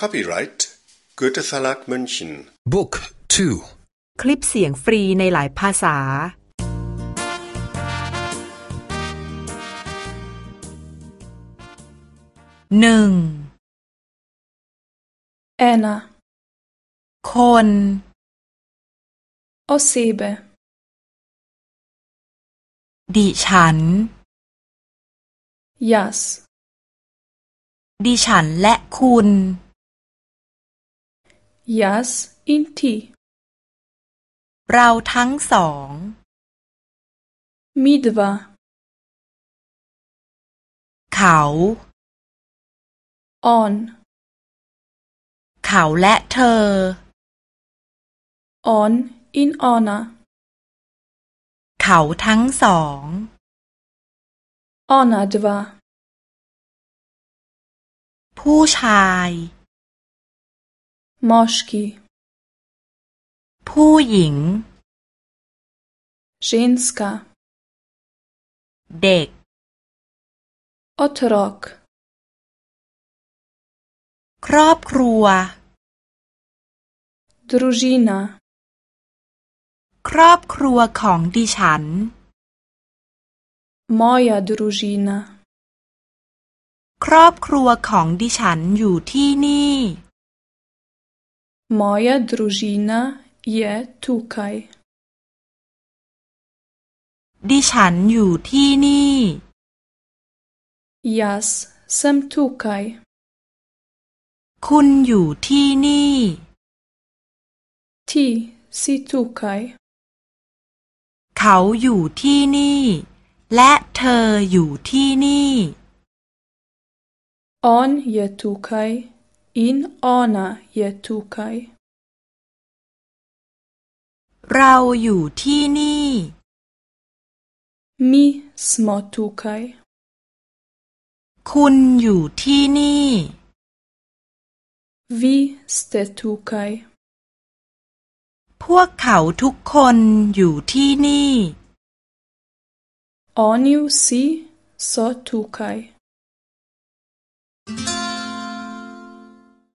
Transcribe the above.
Copyright Goethe Verlag München Book 2 คลิปเสียงฟรีในหลายภาษา หนึ่ง Ena คน osebe ดิฉัน jaz ดิฉันและคุณ jaz in ti เราทั้งสอง mi dva เขา on เขาและเธอ on in ona เขาทั้งสอง ona dva ผู้ชาย moški ผู้หญิง ženska เด็ก otrok ครอบครัว družina ครอบครัวของดิฉัน moja družina ครอบครัวของดิฉันอยู่ที่นี่ moja družina je tukaj ดิฉันอยู่ที่นี่ jaz sem tukaj คุณอยู่ที่นี่ ti si tukaj เขาอยู่ที่นี่ และเธออยู่ที่นี่ on je tukaj in ona je tukaj เราอยู่ที่นี่ mi smo tukaj คุณอยู่ที่นี่ vi ste tukaj พวกเขาทุกคนอยู่ที่นี่ oni vsi so tukaj